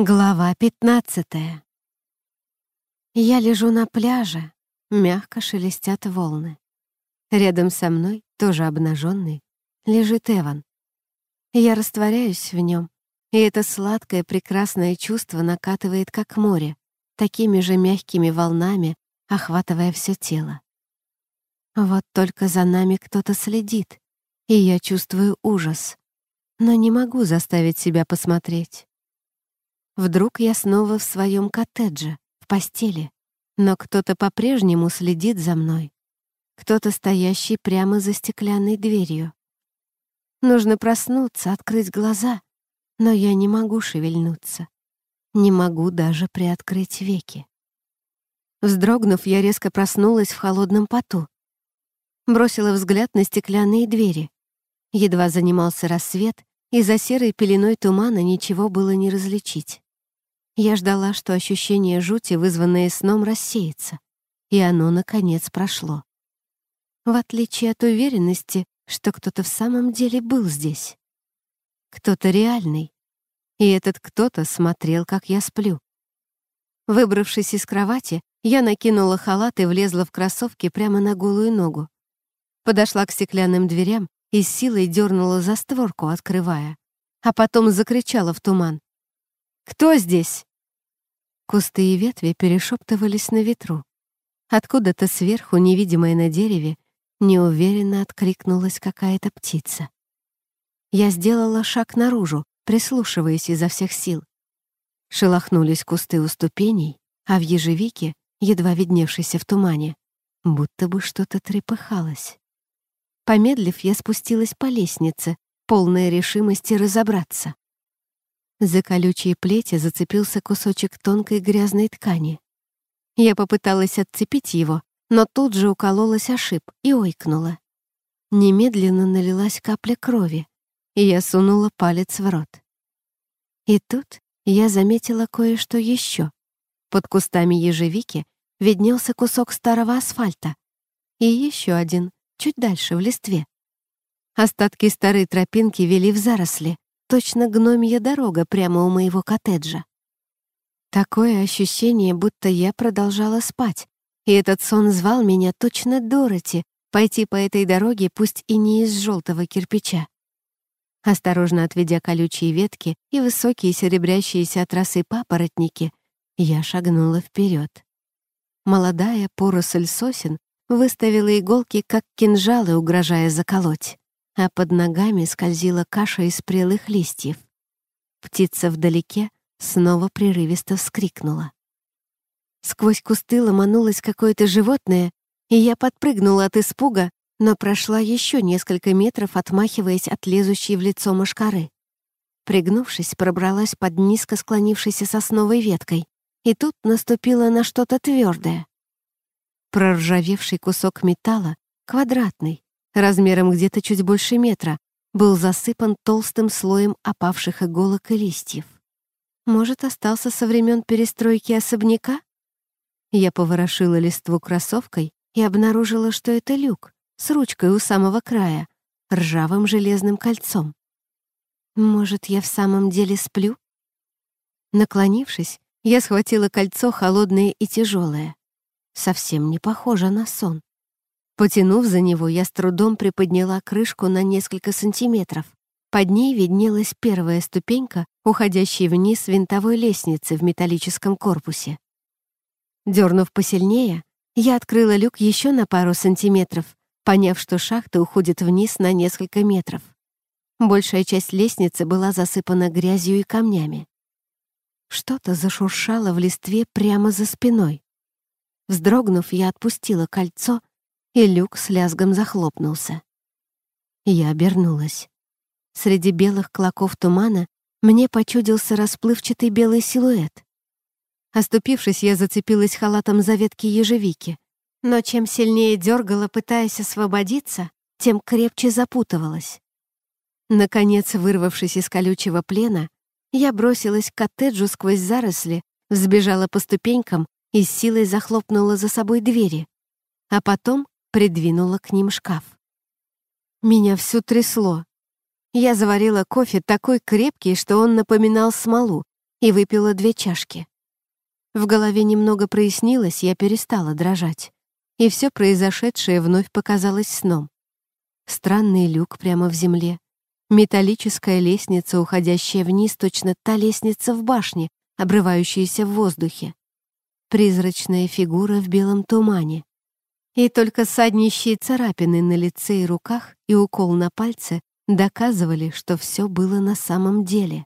Глава 15 Я лежу на пляже, мягко шелестят волны. Рядом со мной, тоже обнаженный, лежит Эван. Я растворяюсь в нем, и это сладкое, прекрасное чувство накатывает как море, такими же мягкими волнами, охватывая все тело. Вот только за нами кто-то следит, и я чувствую ужас, но не могу заставить себя посмотреть. Вдруг я снова в своем коттедже, в постели, но кто-то по-прежнему следит за мной. Кто-то стоящий прямо за стеклянной дверью. Нужно проснуться, открыть глаза, но я не могу шевельнуться. Не могу даже приоткрыть веки. Вздрогнув, я резко проснулась в холодном поту. Бросила взгляд на стеклянные двери. Едва занимался рассвет, и за серой пеленой тумана ничего было не различить. Я ждала, что ощущение жути, вызванное сном, рассеется, и оно, наконец, прошло. В отличие от уверенности, что кто-то в самом деле был здесь. Кто-то реальный, и этот кто-то смотрел, как я сплю. Выбравшись из кровати, я накинула халат и влезла в кроссовки прямо на голую ногу. Подошла к стеклянным дверям и силой дернула за створку, открывая. А потом закричала в туман. «Кто здесь?» Кусты и ветви перешептывались на ветру. Откуда-то сверху, невидимая на дереве, неуверенно откликнулась какая-то птица. Я сделала шаг наружу, прислушиваясь изо всех сил. Шелохнулись кусты у ступеней, а в ежевике, едва видневшейся в тумане, будто бы что-то трепыхалось. Помедлив, я спустилась по лестнице, полная решимости разобраться. За колючие плети зацепился кусочек тонкой грязной ткани. Я попыталась отцепить его, но тут же укололась ошиб и ойкнула. Немедленно налилась капля крови, и я сунула палец в рот. И тут я заметила кое-что еще. Под кустами ежевики виднелся кусок старого асфальта. И еще один, чуть дальше, в листве. Остатки старой тропинки вели в заросли, Точно гномья дорога прямо у моего коттеджа. Такое ощущение, будто я продолжала спать, и этот сон звал меня точно Дороти пойти по этой дороге, пусть и не из желтого кирпича. Осторожно отведя колючие ветки и высокие серебрящиеся от папоротники, я шагнула вперед. Молодая поросль сосен выставила иголки, как кинжалы, угрожая заколоть а под ногами скользила каша из прелых листьев. Птица вдалеке снова прерывисто вскрикнула. Сквозь кусты ломанулось какое-то животное, и я подпрыгнула от испуга, но прошла еще несколько метров, отмахиваясь от лезущей в лицо мошкары. Пригнувшись, пробралась под низко склонившейся сосновой веткой, и тут наступила на что-то твердое. Проржавевший кусок металла, квадратный, размером где-то чуть больше метра, был засыпан толстым слоем опавших иголок и листьев. Может, остался со времен перестройки особняка? Я поворошила листву кроссовкой и обнаружила, что это люк с ручкой у самого края, ржавым железным кольцом. Может, я в самом деле сплю? Наклонившись, я схватила кольцо холодное и тяжелое. Совсем не похоже на сон. Потянув за него, я с трудом приподняла крышку на несколько сантиметров. Под ней виднелась первая ступенька, уходящая вниз винтовой лестницы в металлическом корпусе. Дернув посильнее, я открыла люк еще на пару сантиметров, поняв, что шахта уходит вниз на несколько метров. Большая часть лестницы была засыпана грязью и камнями. Что-то зашуршало в листве прямо за спиной. Вздрогнув, я отпустила кольцо и люк с лязгом захлопнулся. Я обернулась. Среди белых клоков тумана мне почудился расплывчатый белый силуэт. Оступившись, я зацепилась халатом за ветки ежевики, но чем сильнее дергала, пытаясь освободиться, тем крепче запутывалась. Наконец, вырвавшись из колючего плена, я бросилась к коттеджу сквозь заросли, взбежала по ступенькам и с силой захлопнула за собой двери, а потом придвинула к ним шкаф. Меня всю трясло. Я заварила кофе такой крепкий, что он напоминал смолу, и выпила две чашки. В голове немного прояснилось, я перестала дрожать. И все произошедшее вновь показалось сном. Странный люк прямо в земле. Металлическая лестница, уходящая вниз, точно та лестница в башне, обрывающаяся в воздухе. Призрачная фигура в белом тумане и только саднищие царапины на лице и руках и укол на пальце доказывали, что все было на самом деле.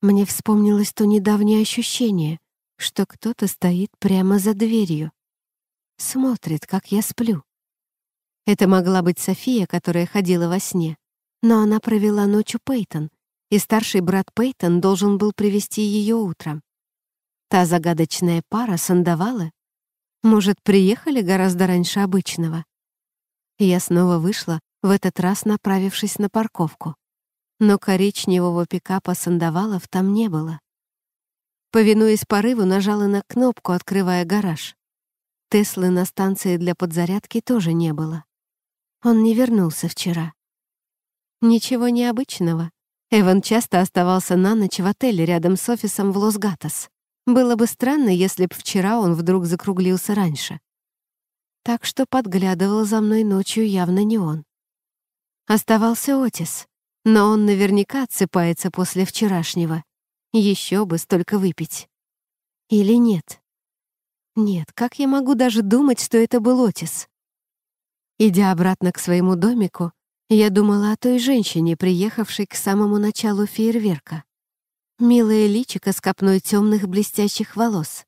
Мне вспомнилось то недавнее ощущение, что кто-то стоит прямо за дверью. Смотрит, как я сплю. Это могла быть София, которая ходила во сне, но она провела ночь у Пейтон, и старший брат Пейтон должен был привести ее утром. Та загадочная пара сандавала может, приехали гораздо раньше обычного? Я снова вышла, в этот раз направившись на парковку. Но коричневого пикапа сандавалов там не было. Повинуясь порыву, нажала на кнопку, открывая гараж. Теслы на станции для подзарядки тоже не было. Он не вернулся вчера. Ничего необычного. Эван часто оставался на ночь в отеле рядом с офисом в Лос-Гатос. Было бы странно, если б вчера он вдруг закруглился раньше. Так что подглядывал за мной ночью явно не он. Оставался Отис, но он наверняка отсыпается после вчерашнего. Еще бы столько выпить. Или нет? Нет, как я могу даже думать, что это был Отис? Идя обратно к своему домику, я думала о той женщине, приехавшей к самому началу фейерверка. Милое личико с копной темных блестящих волос.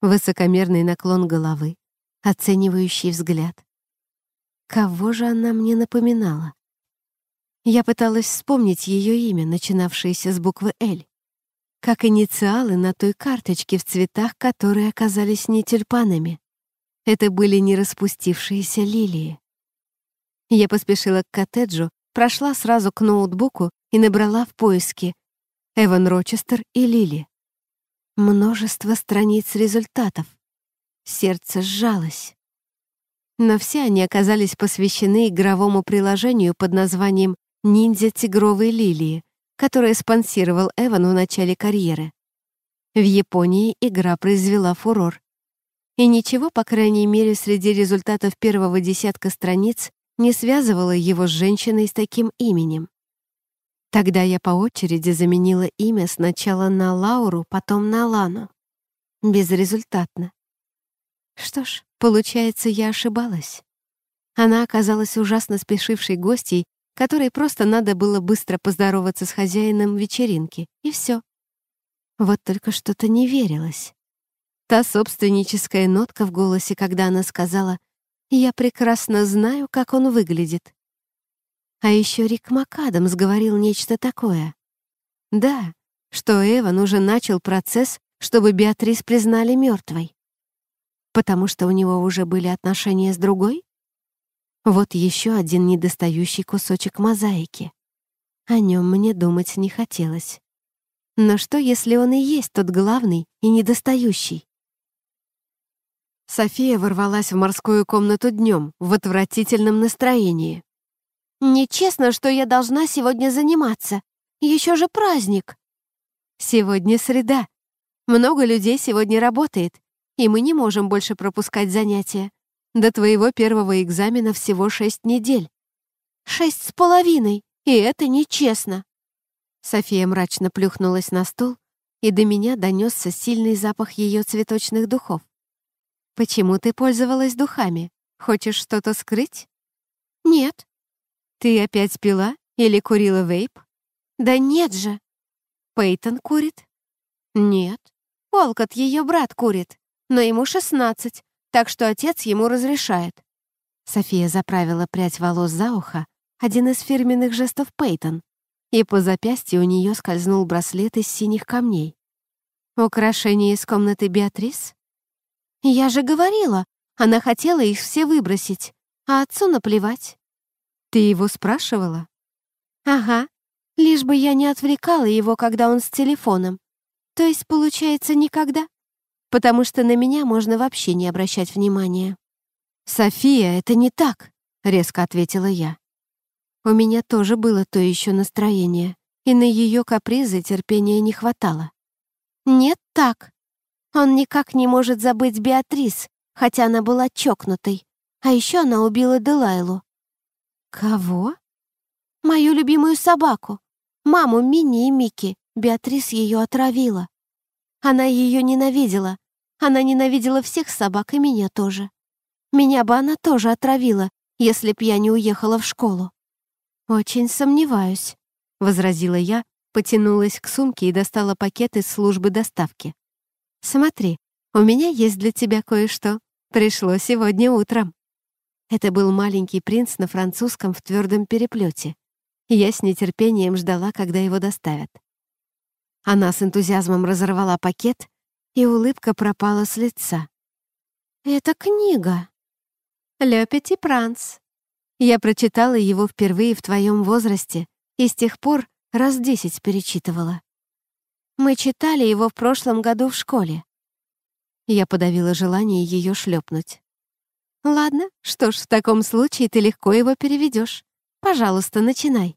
Высокомерный наклон головы, оценивающий взгляд. Кого же она мне напоминала? Я пыталась вспомнить ее имя, начинавшееся с буквы «Л», как инициалы на той карточке в цветах, которые оказались не тюльпанами. Это были не распустившиеся лилии. Я поспешила к коттеджу, прошла сразу к ноутбуку и набрала в поиске Эван Рочестер и Лили. Множество страниц результатов. Сердце сжалось. Но все они оказались посвящены игровому приложению под названием «Ниндзя тигровой лилии», которое спонсировал Эван в начале карьеры. В Японии игра произвела фурор. И ничего, по крайней мере, среди результатов первого десятка страниц не связывало его с женщиной с таким именем. Тогда я по очереди заменила имя сначала на Лауру, потом на Лану. Безрезультатно. Что ж, получается, я ошибалась. Она оказалась ужасно спешившей гостьей, которой просто надо было быстро поздороваться с хозяином вечеринки, и все. Вот только что-то не верилось. Та собственническая нотка в голосе, когда она сказала «Я прекрасно знаю, как он выглядит». А еще Рик МакАдам говорил нечто такое. Да, что Эван уже начал процесс, чтобы Беатрис признали мертвой. Потому что у него уже были отношения с другой? Вот еще один недостающий кусочек мозаики. О нем мне думать не хотелось. Но что, если он и есть тот главный и недостающий? София ворвалась в морскую комнату днем в отвратительном настроении. Нечестно, что я должна сегодня заниматься. Еще же праздник. Сегодня среда. Много людей сегодня работает, и мы не можем больше пропускать занятия. До твоего первого экзамена всего шесть недель. Шесть с половиной, и это нечестно. София мрачно плюхнулась на стул, и до меня донесся сильный запах ее цветочных духов. «Почему ты пользовалась духами? Хочешь что-то скрыть?» «Нет, «Ты опять пила или курила вейп?» «Да нет же!» «Пейтон курит?» «Нет». «Олкот, ее брат, курит, но ему 16, так что отец ему разрешает». София заправила прядь волос за ухо, один из фирменных жестов Пейтон, и по запястью у нее скользнул браслет из синих камней. «Украшение из комнаты Беатрис?» «Я же говорила, она хотела их все выбросить, а отцу наплевать». Ты его спрашивала? Ага, лишь бы я не отвлекала его, когда он с телефоном. То есть, получается, никогда? Потому что на меня можно вообще не обращать внимания. «София, это не так», — резко ответила я. У меня тоже было то еще настроение, и на ее капризы терпения не хватало. «Нет так. Он никак не может забыть Беатрис, хотя она была чокнутой. А еще она убила Делайлу. «Кого?» «Мою любимую собаку. Маму Мини и Мики. Беатрис ее отравила. Она ее ненавидела. Она ненавидела всех собак и меня тоже. Меня бы она тоже отравила, если б я не уехала в школу». «Очень сомневаюсь», — возразила я, потянулась к сумке и достала пакет из службы доставки. «Смотри, у меня есть для тебя кое-что. Пришло сегодня утром». Это был маленький принц на французском в твердом переплете. Я с нетерпением ждала, когда его доставят. Она с энтузиазмом разорвала пакет, и улыбка пропала с лица. «Это книга. Ле Пети Я прочитала его впервые в твоем возрасте и с тех пор раз десять перечитывала. Мы читали его в прошлом году в школе». Я подавила желание ее шлепнуть. «Ладно, что ж, в таком случае ты легко его переведешь. Пожалуйста, начинай».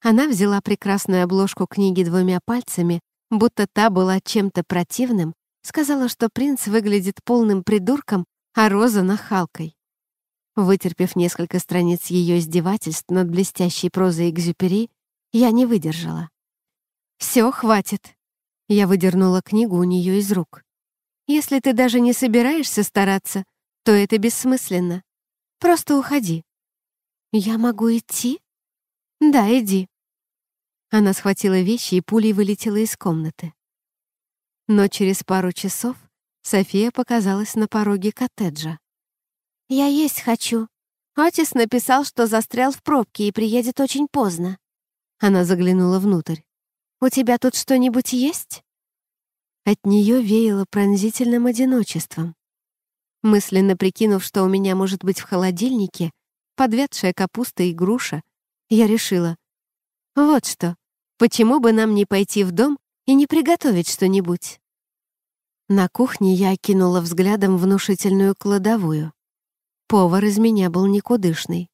Она взяла прекрасную обложку книги двумя пальцами, будто та была чем-то противным, сказала, что принц выглядит полным придурком, а Роза — нахалкой. Вытерпев несколько страниц ее издевательств над блестящей прозой Экзюпери, я не выдержала. «Все, хватит!» Я выдернула книгу у нее из рук. «Если ты даже не собираешься стараться, то это бессмысленно. Просто уходи». «Я могу идти?» «Да, иди». Она схватила вещи и пулей вылетела из комнаты. Но через пару часов София показалась на пороге коттеджа. «Я есть хочу. Отис написал, что застрял в пробке и приедет очень поздно». Она заглянула внутрь. «У тебя тут что-нибудь есть?» От нее веяло пронзительным одиночеством. Мысленно прикинув, что у меня может быть в холодильнике, подвядшая капуста и груша, я решила, вот что, почему бы нам не пойти в дом и не приготовить что-нибудь? На кухне я окинула взглядом внушительную кладовую. Повар из меня был никудышный.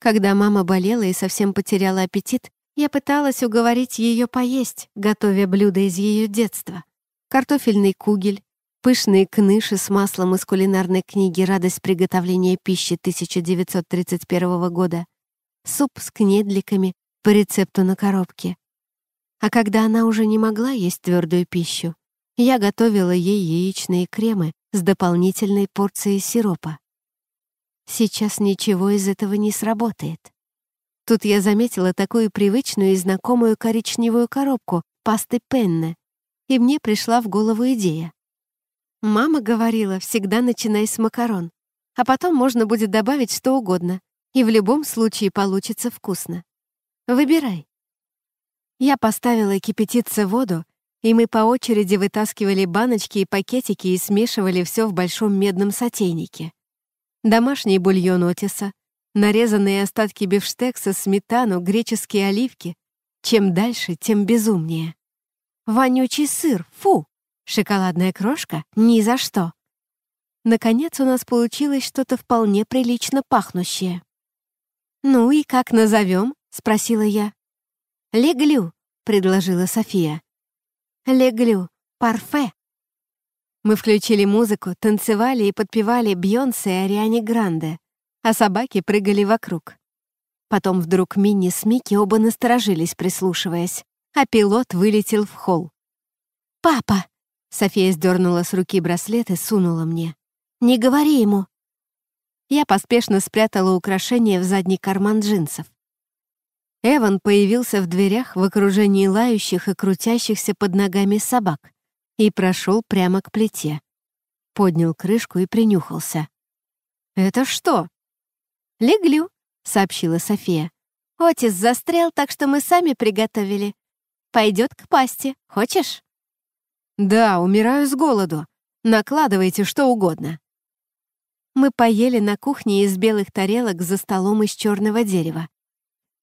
Когда мама болела и совсем потеряла аппетит, я пыталась уговорить ее поесть, готовя блюда из ее детства. Картофельный кугель, Пышные кныши с маслом из кулинарной книги «Радость приготовления пищи» 1931 года, суп с кнедликами по рецепту на коробке. А когда она уже не могла есть твердую пищу, я готовила ей яичные кремы с дополнительной порцией сиропа. Сейчас ничего из этого не сработает. Тут я заметила такую привычную и знакомую коричневую коробку пасты пенне, и мне пришла в голову идея. Мама говорила, всегда начинай с макарон, а потом можно будет добавить что угодно, и в любом случае получится вкусно. Выбирай. Я поставила кипятиться воду, и мы по очереди вытаскивали баночки и пакетики и смешивали все в большом медном сотейнике. Домашний бульон отиса, нарезанные остатки бифштекса, сметану, греческие оливки. Чем дальше, тем безумнее. Вонючий сыр, фу! Шоколадная крошка? Ни за что. Наконец у нас получилось что-то вполне прилично пахнущее. «Ну и как назовем?» — спросила я. «Леглю», — предложила София. «Леглю, парфе». Мы включили музыку, танцевали и подпевали Бьонсе и Ариане Гранде, а собаки прыгали вокруг. Потом вдруг Минни с Микки оба насторожились, прислушиваясь, а пилот вылетел в холл. «Папа!» София сдернула с руки браслет и сунула мне. «Не говори ему!» Я поспешно спрятала украшение в задний карман джинсов. Эван появился в дверях в окружении лающих и крутящихся под ногами собак и прошел прямо к плите. Поднял крышку и принюхался. «Это что?» «Леглю», — сообщила София. «Отис застрял, так что мы сами приготовили. Пойдет к пасти? Хочешь?» Да, умираю с голоду. Накладывайте что угодно. Мы поели на кухне из белых тарелок за столом из черного дерева.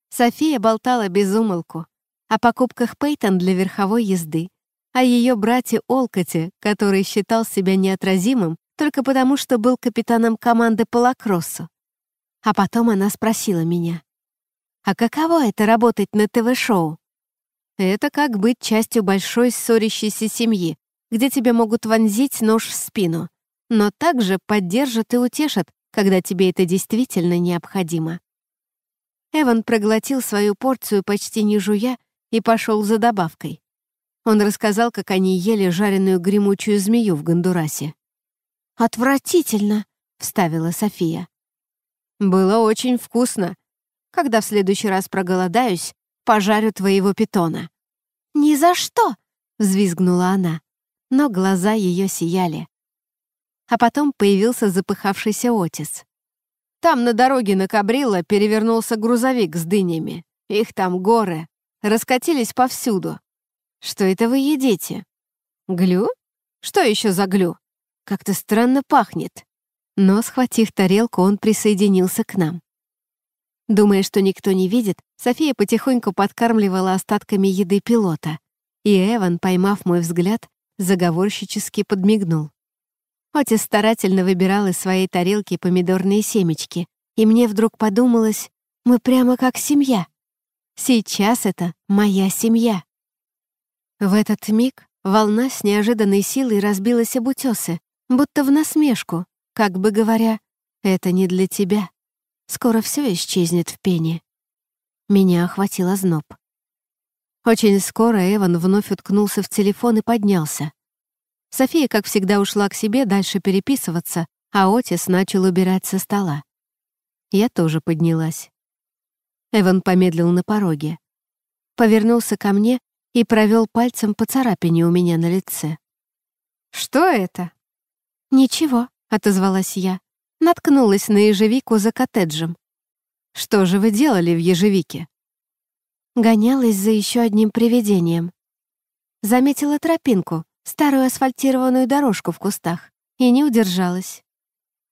София болтала без умолку о покупках Пейтон для верховой езды, о ее брате Олкоте, который считал себя неотразимым только потому, что был капитаном команды по лакроссу. А потом она спросила меня, «А каково это работать на ТВ-шоу?» Это как быть частью большой ссорящейся семьи, где тебе могут вонзить нож в спину, но также поддержат и утешат, когда тебе это действительно необходимо. Эван проглотил свою порцию почти не жуя и пошел за добавкой. Он рассказал, как они ели жареную гремучую змею в Гондурасе. «Отвратительно!» — вставила София. «Было очень вкусно. Когда в следующий раз проголодаюсь, пожарю твоего питона». «Ни за что!» — взвизгнула она, но глаза ее сияли. А потом появился запыхавшийся Отис. «Там на дороге на Кабрилла перевернулся грузовик с дынями. Их там горы. Раскатились повсюду. Что это вы едите? Глю? Что еще за глю? Как-то странно пахнет». Но, схватив тарелку, он присоединился к нам. Думая, что никто не видит, София потихоньку подкармливала остатками еды пилота, и Эван, поймав мой взгляд, заговорщически подмигнул. Отис старательно выбирал из своей тарелки помидорные семечки, и мне вдруг подумалось, мы прямо как семья. Сейчас это моя семья. В этот миг волна с неожиданной силой разбилась об утёсы, будто в насмешку, как бы говоря, «Это не для тебя». Скоро все исчезнет в пене. Меня охватило зноб. Очень скоро Эван вновь уткнулся в телефон и поднялся. София, как всегда, ушла к себе дальше переписываться, а Отис начал убирать со стола. Я тоже поднялась. Эван помедлил на пороге. Повернулся ко мне и провел пальцем по царапине у меня на лице. «Что это?» «Ничего», — отозвалась я наткнулась на ежевику за коттеджем. Что же вы делали в ежевике? Гонялась за еще одним привидением. Заметила тропинку, старую асфальтированную дорожку в кустах, и не удержалась.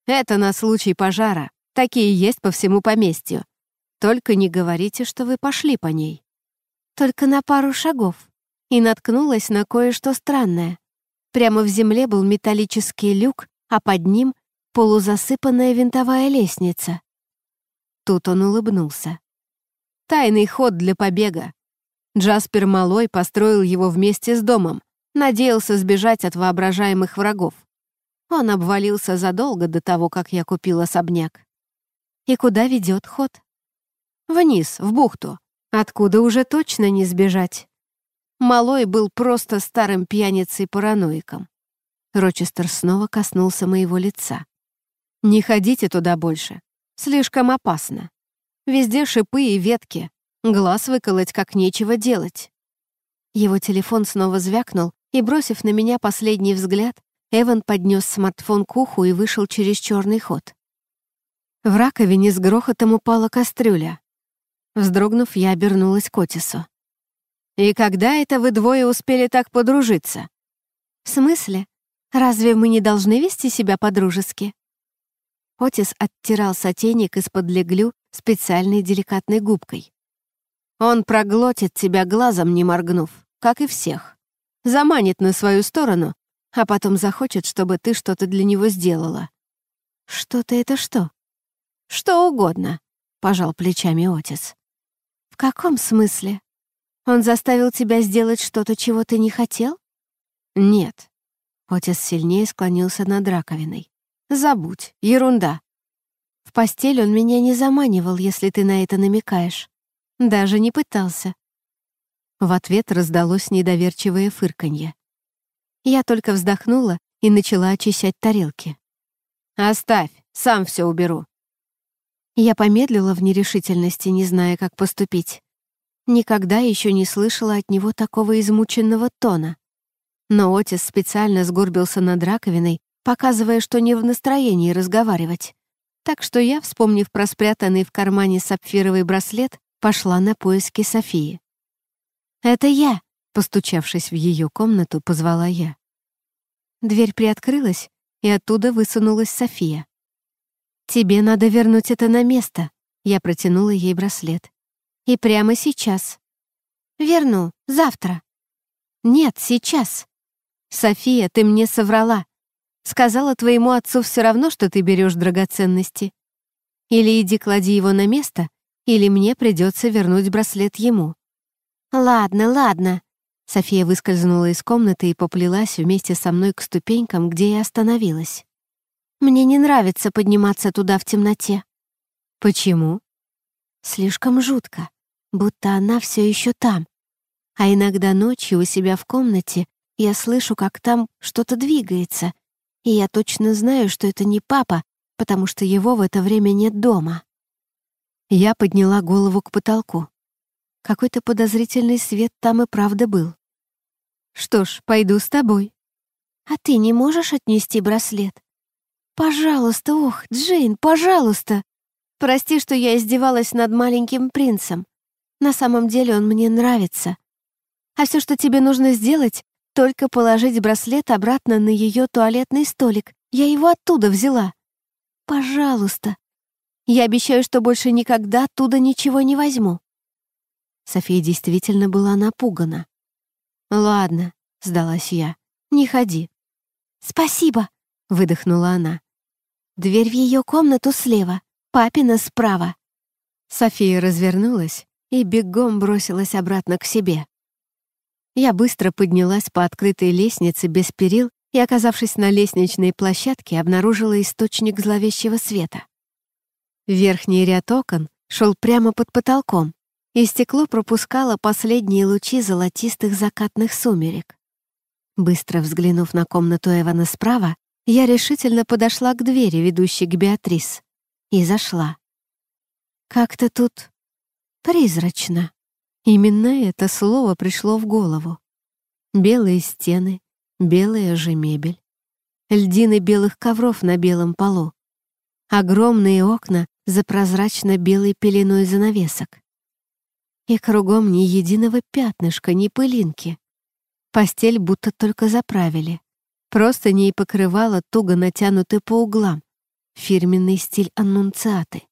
Это на случай пожара. Такие есть по всему поместью. Только не говорите, что вы пошли по ней. Только на пару шагов. И наткнулась на кое-что странное. Прямо в земле был металлический люк, а под ним полузасыпанная винтовая лестница. Тут он улыбнулся. Тайный ход для побега. Джаспер Малой построил его вместе с домом, надеялся сбежать от воображаемых врагов. Он обвалился задолго до того, как я купил особняк. И куда ведет ход? Вниз, в бухту, откуда уже точно не сбежать. Малой был просто старым пьяницей-параноиком. Рочестер снова коснулся моего лица. Не ходите туда больше. Слишком опасно. Везде шипы и ветки. Глаз выколоть как нечего делать. Его телефон снова звякнул, и, бросив на меня последний взгляд, Эван поднес смартфон к уху и вышел через черный ход. В раковине с грохотом упала кастрюля. Вздрогнув, я обернулась к Отису. «И когда это вы двое успели так подружиться?» «В смысле? Разве мы не должны вести себя по-дружески?» Отис оттирал сотейник из-под леглю специальной деликатной губкой. «Он проглотит тебя глазом, не моргнув, как и всех. Заманит на свою сторону, а потом захочет, чтобы ты что-то для него сделала». «Что-то это что?» «Что угодно», — пожал плечами Отис. «В каком смысле? Он заставил тебя сделать что-то, чего ты не хотел?» «Нет». Отис сильнее склонился над раковиной. Забудь, ерунда. В постель он меня не заманивал, если ты на это намекаешь. Даже не пытался. В ответ раздалось недоверчивое фырканье. Я только вздохнула и начала очищать тарелки. «Оставь, сам все уберу». Я помедлила в нерешительности, не зная, как поступить. Никогда еще не слышала от него такого измученного тона. Но Отис специально сгорбился над раковиной, показывая, что не в настроении разговаривать. Так что я, вспомнив про спрятанный в кармане сапфировый браслет, пошла на поиски Софии. «Это я!» — постучавшись в ее комнату, позвала я. Дверь приоткрылась, и оттуда высунулась София. «Тебе надо вернуть это на место», — я протянула ей браслет. «И прямо сейчас». «Верну, завтра». «Нет, сейчас». «София, ты мне соврала. Сказала твоему отцу все равно, что ты берешь драгоценности. Или иди клади его на место, или мне придется вернуть браслет ему». «Ладно, ладно». София выскользнула из комнаты и поплелась вместе со мной к ступенькам, где я остановилась. «Мне не нравится подниматься туда в темноте». «Почему?» «Слишком жутко, будто она все еще там. А иногда ночью у себя в комнате я слышу, как там что-то двигается, и я точно знаю, что это не папа, потому что его в это время нет дома. Я подняла голову к потолку. Какой-то подозрительный свет там и правда был. «Что ж, пойду с тобой». «А ты не можешь отнести браслет?» «Пожалуйста, ох, Джейн, пожалуйста!» «Прости, что я издевалась над маленьким принцем. На самом деле он мне нравится. А все, что тебе нужно сделать, только положить браслет обратно на ее туалетный столик. Я его оттуда взяла. Пожалуйста. Я обещаю, что больше никогда оттуда ничего не возьму. София действительно была напугана. «Ладно», — сдалась я, — «не ходи». «Спасибо», — выдохнула она. «Дверь в ее комнату слева, папина справа». София развернулась и бегом бросилась обратно к себе. Я быстро поднялась по открытой лестнице без перил и, оказавшись на лестничной площадке, обнаружила источник зловещего света. Верхний ряд окон шел прямо под потолком, и стекло пропускало последние лучи золотистых закатных сумерек. Быстро взглянув на комнату Эвана справа, я решительно подошла к двери, ведущей к Беатрис, и зашла. Как-то тут призрачно. Именно это слово пришло в голову. Белые стены, белая же мебель. Льдины белых ковров на белом полу. Огромные окна за прозрачно-белой пеленой занавесок. И кругом ни единого пятнышка, ни пылинки. Постель будто только заправили. Просто не и покрывало туго натянуты по углам. Фирменный стиль аннунциаты.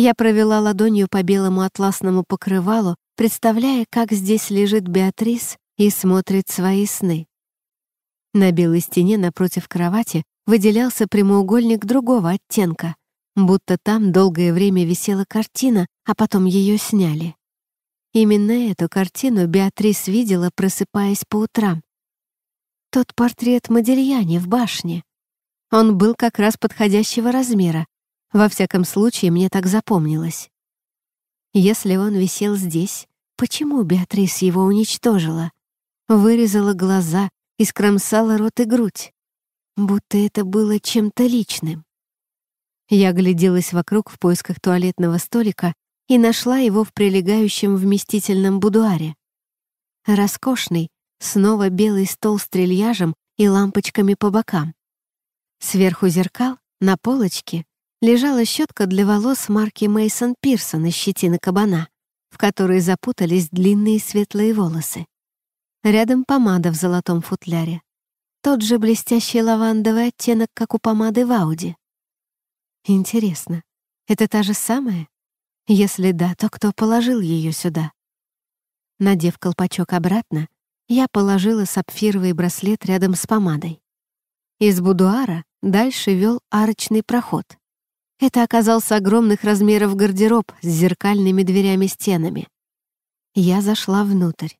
Я провела ладонью по белому атласному покрывалу, представляя, как здесь лежит Беатрис и смотрит свои сны. На белой стене напротив кровати выделялся прямоугольник другого оттенка, будто там долгое время висела картина, а потом ее сняли. Именно эту картину Беатрис видела, просыпаясь по утрам. Тот портрет Модельяне в башне. Он был как раз подходящего размера, во всяком случае, мне так запомнилось. Если он висел здесь, почему Беатрис его уничтожила? Вырезала глаза и скромсала рот и грудь, будто это было чем-то личным. Я гляделась вокруг в поисках туалетного столика и нашла его в прилегающем вместительном будуаре. Роскошный, снова белый стол с трильяжем и лампочками по бокам. Сверху зеркал, на полочке лежала щетка для волос марки Мейсон Пирсон из щетины кабана, в которой запутались длинные светлые волосы. Рядом помада в золотом футляре. Тот же блестящий лавандовый оттенок, как у помады в Ауди. Интересно, это та же самая? Если да, то кто положил ее сюда? Надев колпачок обратно, я положила сапфировый браслет рядом с помадой. Из будуара дальше вел арочный проход. Это оказался огромных размеров гардероб с зеркальными дверями-стенами. Я зашла внутрь.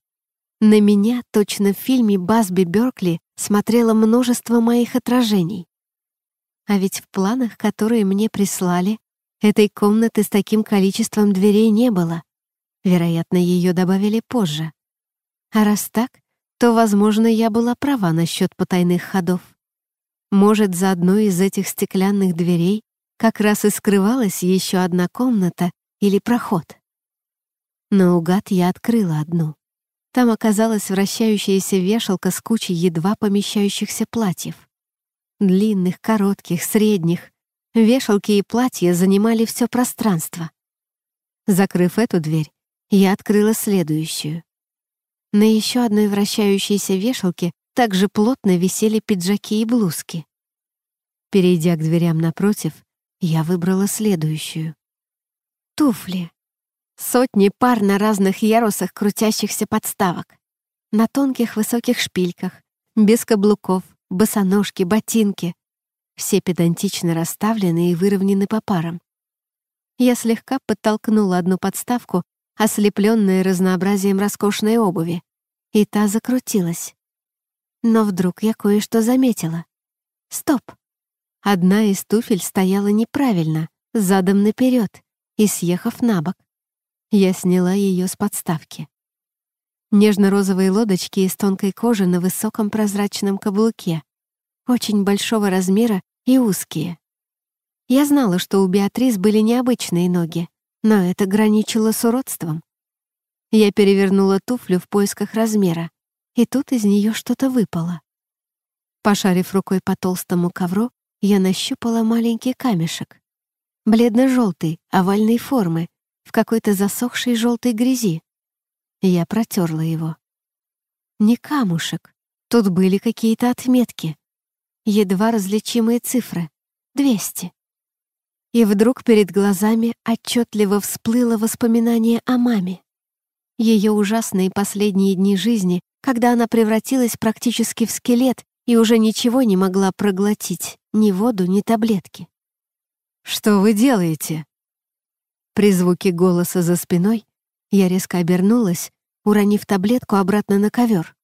На меня, точно в фильме «Басби Беркли», смотрело множество моих отражений. А ведь в планах, которые мне прислали, этой комнаты с таким количеством дверей не было. Вероятно, ее добавили позже. А раз так, то, возможно, я была права насчет потайных ходов. Может, за одной из этих стеклянных дверей как раз и скрывалась еще одна комната или проход. Наугад я открыла одну. Там оказалась вращающаяся вешалка с кучей едва помещающихся платьев. Длинных, коротких, средних. Вешалки и платья занимали все пространство. Закрыв эту дверь, я открыла следующую. На еще одной вращающейся вешалке также плотно висели пиджаки и блузки. Перейдя к дверям напротив, я выбрала следующую. Туфли. Сотни пар на разных ярусах крутящихся подставок. На тонких высоких шпильках, без каблуков, босоножки, ботинки. Все педантично расставлены и выровнены по парам. Я слегка подтолкнула одну подставку, ослепленная разнообразием роскошной обуви, и та закрутилась. Но вдруг я кое-что заметила. Стоп! Одна из туфель стояла неправильно, задом наперед и съехав на бок. Я сняла ее с подставки. Нежно-розовые лодочки из тонкой кожи на высоком прозрачном каблуке, очень большого размера и узкие. Я знала, что у Беатрис были необычные ноги, но это граничило с уродством. Я перевернула туфлю в поисках размера, и тут из нее что-то выпало. Пошарив рукой по толстому ковру, я нащупала маленький камешек. Бледно-желтый, овальной формы, в какой-то засохшей желтой грязи. Я протерла его. Не камушек. Тут были какие-то отметки. Едва различимые цифры. 200. И вдруг перед глазами отчетливо всплыло воспоминание о маме. Ее ужасные последние дни жизни, когда она превратилась практически в скелет и уже ничего не могла проглотить, ни воду, ни таблетки. «Что вы делаете?» При звуке голоса за спиной я резко обернулась, уронив таблетку обратно на ковер.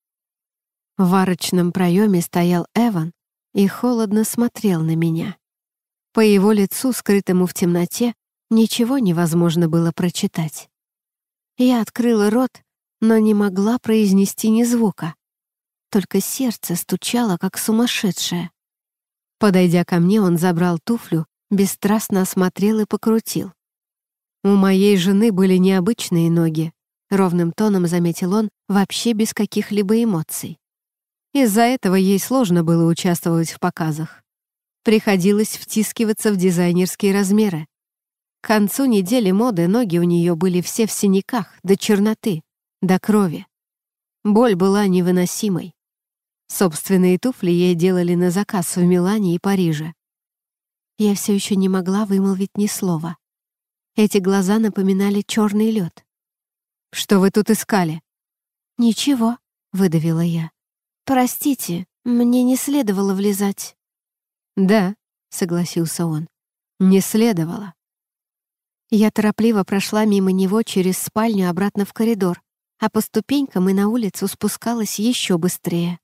В арочном проеме стоял Эван и холодно смотрел на меня. По его лицу, скрытому в темноте, ничего невозможно было прочитать. Я открыла рот, но не могла произнести ни звука только сердце стучало, как сумасшедшее. Подойдя ко мне, он забрал туфлю, бесстрастно осмотрел и покрутил. «У моей жены были необычные ноги», — ровным тоном заметил он, вообще без каких-либо эмоций. Из-за этого ей сложно было участвовать в показах. Приходилось втискиваться в дизайнерские размеры. К концу недели моды ноги у нее были все в синяках, до черноты, до крови. Боль была невыносимой. Собственные туфли ей делали на заказ в Милане и Париже. Я все еще не могла вымолвить ни слова. Эти глаза напоминали черный лед. «Что вы тут искали?» «Ничего», — выдавила я. «Простите, мне не следовало влезать». «Да», — согласился он, — «не следовало». Я торопливо прошла мимо него через спальню обратно в коридор, а по ступенькам и на улицу спускалась еще быстрее.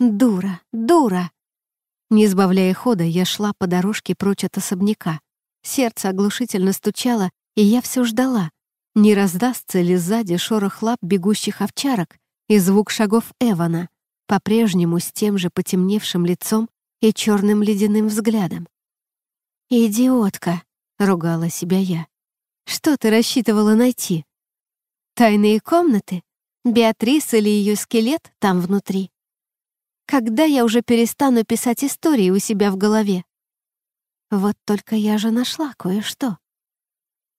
Дура, дура! Не сбавляя хода, я шла по дорожке прочь от особняка. Сердце оглушительно стучало, и я все ждала. Не раздастся ли сзади шорох лап бегущих овчарок и звук шагов Эвана, по-прежнему с тем же потемневшим лицом и черным ледяным взглядом. «Идиотка!» — ругала себя я. «Что ты рассчитывала найти? Тайные комнаты? Беатрис или ее скелет там внутри?» Когда я уже перестану писать истории у себя в голове? Вот только я же нашла кое-что.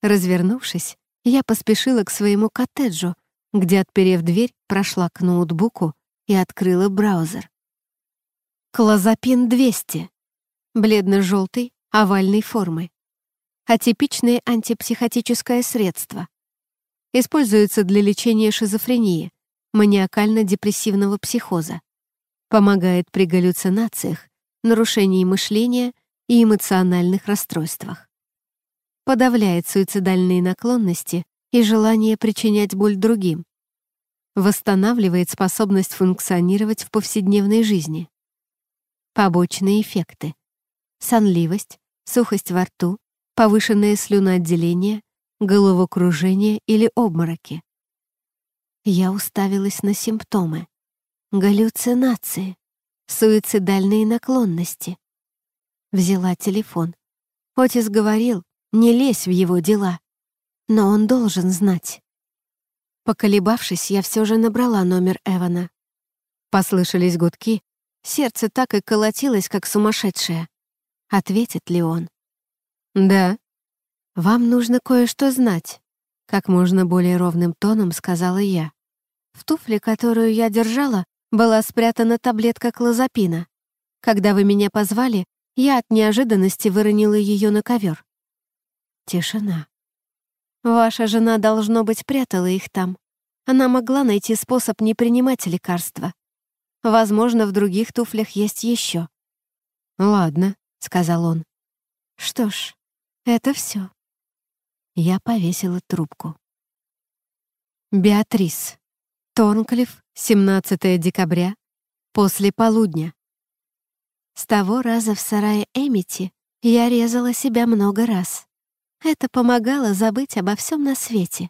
Развернувшись, я поспешила к своему коттеджу, где, отперев дверь, прошла к ноутбуку и открыла браузер. Клозапин 200. Бледно-желтый, овальной формы. Атипичное антипсихотическое средство. Используется для лечения шизофрении, маниакально-депрессивного психоза. Помогает при галлюцинациях, нарушении мышления и эмоциональных расстройствах. Подавляет суицидальные наклонности и желание причинять боль другим. Восстанавливает способность функционировать в повседневной жизни. Побочные эффекты. Сонливость, сухость во рту, повышенное слюноотделение, головокружение или обмороки. Я уставилась на симптомы. Галлюцинации. Суицидальные наклонности. Взяла телефон. Отис говорил, не лезь в его дела. Но он должен знать. Поколебавшись, я все же набрала номер Эвана. Послышались гудки. Сердце так и колотилось, как сумасшедшее. Ответит ли он? «Да». «Вам нужно кое-что знать», — как можно более ровным тоном сказала я. В туфле, которую я держала, была спрятана таблетка клозапина. Когда вы меня позвали, я от неожиданности выронила ее на ковер. Тишина. Ваша жена, должно быть, прятала их там. Она могла найти способ не принимать лекарства. Возможно, в других туфлях есть еще. «Ладно», — сказал он. «Что ж, это все. Я повесила трубку. Беатрис. Торнклифф, 17 декабря, после полудня. С того раза в сарае Эмити я резала себя много раз. Это помогало забыть обо всем на свете.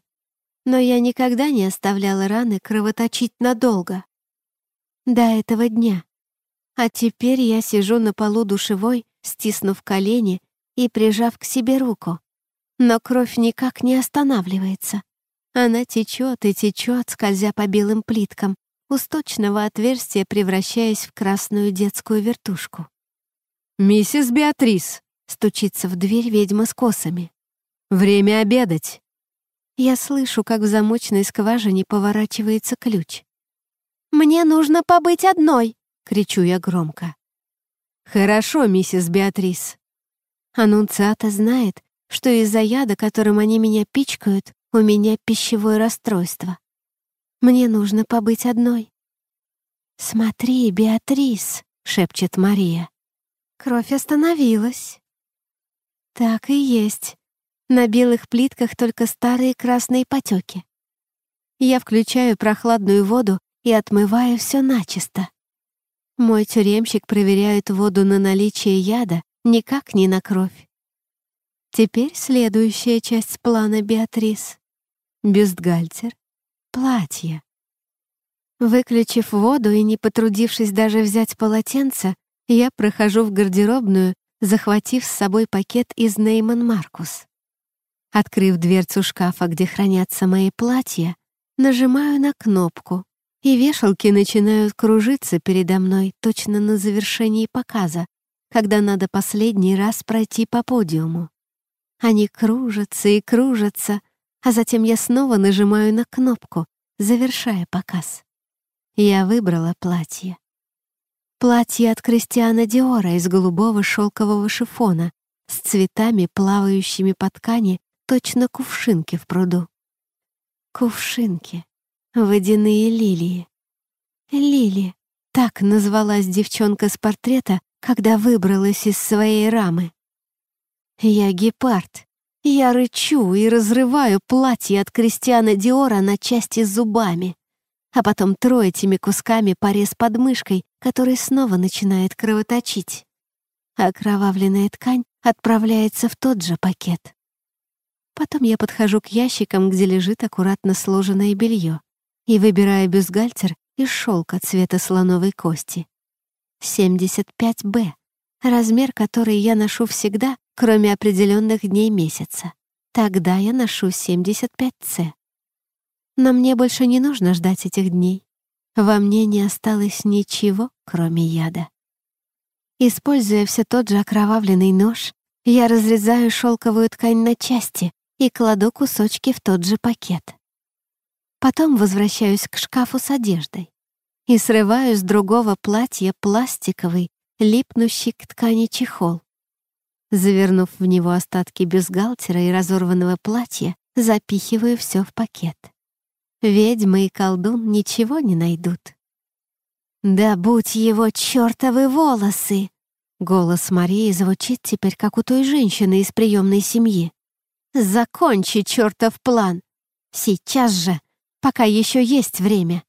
Но я никогда не оставляла раны кровоточить надолго. До этого дня. А теперь я сижу на полу душевой, стиснув колени и прижав к себе руку. Но кровь никак не останавливается. Она течет и течет, скользя по белым плиткам, у сточного отверстия превращаясь в красную детскую вертушку. «Миссис Беатрис!» — стучится в дверь ведьма с косами. «Время обедать!» Я слышу, как в замочной скважине поворачивается ключ. «Мне нужно побыть одной!» — кричу я громко. «Хорошо, миссис Беатрис!» Анунциата знает, что из-за яда, которым они меня пичкают, у меня пищевое расстройство. Мне нужно побыть одной. «Смотри, Беатрис!» — шепчет Мария. Кровь остановилась. Так и есть. На белых плитках только старые красные потеки. Я включаю прохладную воду и отмываю все начисто. Мой тюремщик проверяет воду на наличие яда, никак не на кровь. Теперь следующая часть плана Беатрис бюстгальтер, платье. Выключив воду и не потрудившись даже взять полотенце, я прохожу в гардеробную, захватив с собой пакет из Нейман Маркус. Открыв дверцу шкафа, где хранятся мои платья, нажимаю на кнопку, и вешалки начинают кружиться передо мной точно на завершении показа, когда надо последний раз пройти по подиуму. Они кружатся и кружатся, а затем я снова нажимаю на кнопку, завершая показ. Я выбрала платье. Платье от Кристиана Диора из голубого шелкового шифона с цветами, плавающими по ткани, точно кувшинки в пруду. Кувшинки. Водяные лилии. Лили. Так назвалась девчонка с портрета, когда выбралась из своей рамы. Я гепард, я рычу и разрываю платье от Кристиана Диора на части зубами, а потом тру этими кусками порез под мышкой, который снова начинает кровоточить. Окровавленная ткань отправляется в тот же пакет. Потом я подхожу к ящикам, где лежит аккуратно сложенное белье, и выбираю бюстгальтер из шелка цвета слоновой кости. 75Б размер, который я ношу всегда, кроме определенных дней месяца. Тогда я ношу 75С. Но мне больше не нужно ждать этих дней. Во мне не осталось ничего, кроме яда. Используя все тот же окровавленный нож, я разрезаю шелковую ткань на части и кладу кусочки в тот же пакет. Потом возвращаюсь к шкафу с одеждой и срываю с другого платья пластиковый, липнущий к ткани чехол. Завернув в него остатки бюстгальтера и разорванного платья, запихиваю все в пакет. Ведьмы и колдун ничего не найдут. «Да будь его чертовы волосы!» Голос Марии звучит теперь, как у той женщины из приемной семьи. «Закончи чертов план! Сейчас же, пока еще есть время!»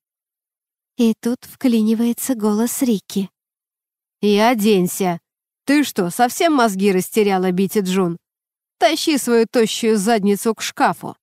И тут вклинивается голос Рики. «И оденься. Ты что, совсем мозги растеряла, Бити Джун? Тащи свою тощую задницу к шкафу».